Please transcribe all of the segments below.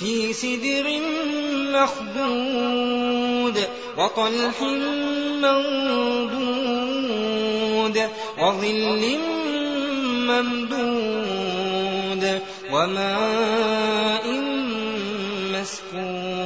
في سدر مخبود وطلح منضود وظل ممدود وماء مسكوب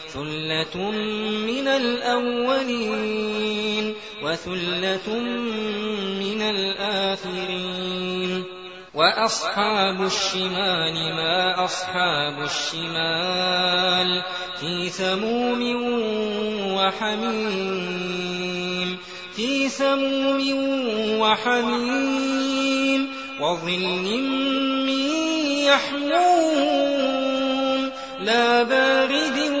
ثلة من الأولين وثلة من الآخرين وأصحاب الشمال ما أصحاب الشمال في سموم وحميم في سموم وحميم وظل من يحموم لا بارد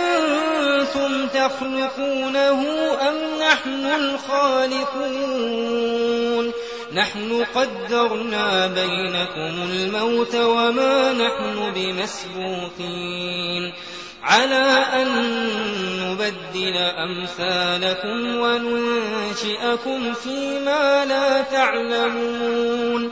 تخلقونه أم نحن الخالقون؟ نحن قدرنا بينكم الموت وما نحن بمسبوقين. على أن نبدل أمثالكم وننشئكم فيما لا تعلمون.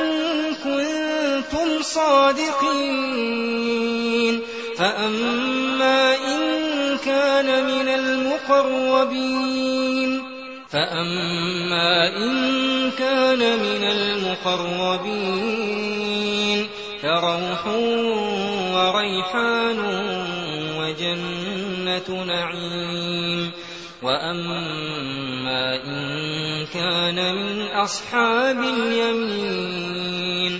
صادقين. فأما إن كان من المقربين. فأما إن كان من المقربين. فروح وريحان وجنة نعيم. وأما إن كان من أصحاب اليمين.